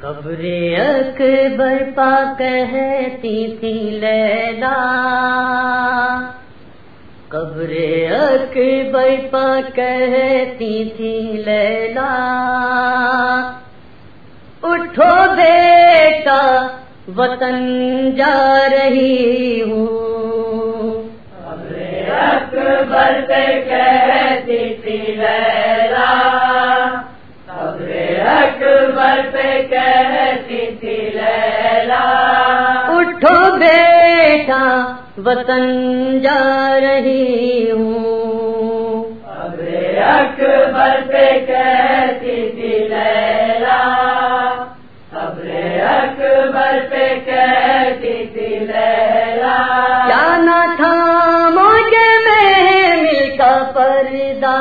قبر اکبر پا کہتی تھی لیلا۔ قبر اکبر پا کہتی تھی لیلا۔ اٹھو بیٹا، وطن جا رہی ہوں۔ اکبر پہ کہتی تھی لیلا۔ اٹھو بیٹا وطن جا رہی ہوں۔ اکبر پہ کہتی تھی لیلا۔ قبر اکبر پہ کہتی تھی لیلا۔ نہ تھا مجھے میں مل کا پردہ۔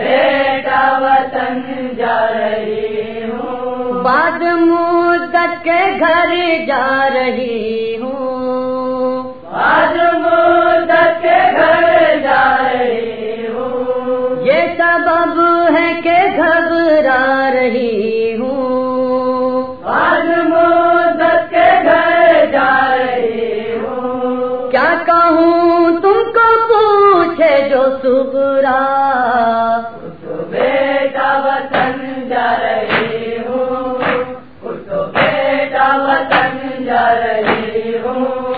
بیٹا وطن جا رہی ہوں بعد مدت کے گھر جا رہی جو سبرا بیٹا وطن جا رہی ہوں اٹھو بیٹا وطن جا رہی ہوں۔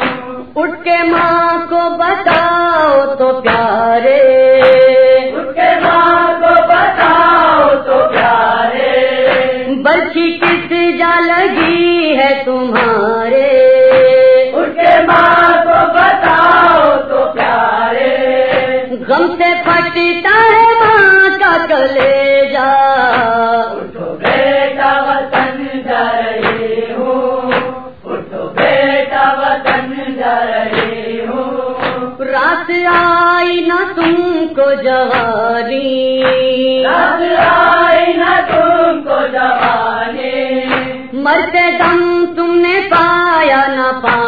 اٹھ کے ماں کو بتاؤ تو پیارے۔ اس کے ماں کو بتاؤ تو پیارے۔ برچی کس جا لگی ہے تمہارے؟ کلے جا۔ اٹھو بیٹا وطن جا ہوں اٹھو بیٹا وطن جا ہوں رات آئی نہ تم کو جوانی۔ رات آئی نہ تم کو جوانی۔ مرتے دم تم نے پایا نہ پانی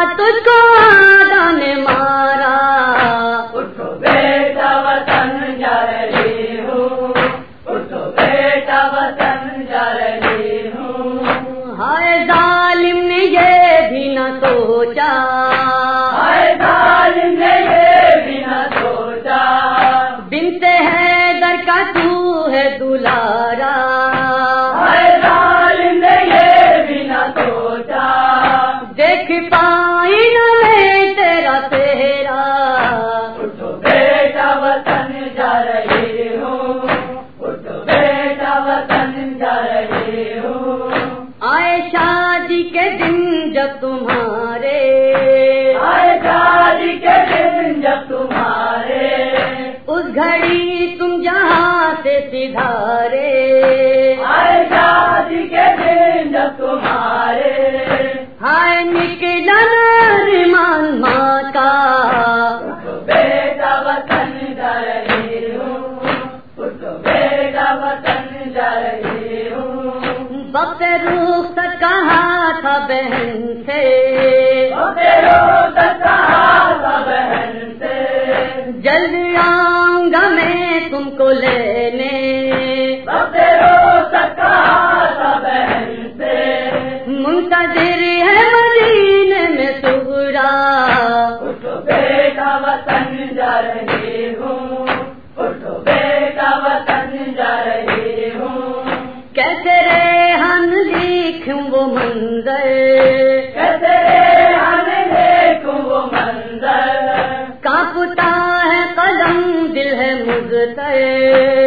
تجھ کو آدھا نے مارا۔ اٹھو بیٹا وطن جا رہی ہوں اٹھو بیٹا وطن جا رہی ہوں ہائے ظالم نے یہ بھی نہ سوچا۔ ہائے ظالم نے یہ بھی نہ سوچا۔ بنتے ہے در کا تو ہے دلارا۔ جب تمہارے آئے شادی کے دن جب تمہارے اس گھڑی تم جہاں سے سدھارے آئے شادی کے دن جب تمہارے ہائے نکلا مان ماں کا بہن سے بہن سے جلد آؤں گا میں تم کو لینے بہن سے منتظر ہے مدینے میں سورا بیٹا وطن جا رہی ہوں بیٹا وطن جا رہی ہوں کیسے وہ منظر کیسے ہم دیکھوں وہ منظر۔ کانپتا ہے قلم دل ہے مزتر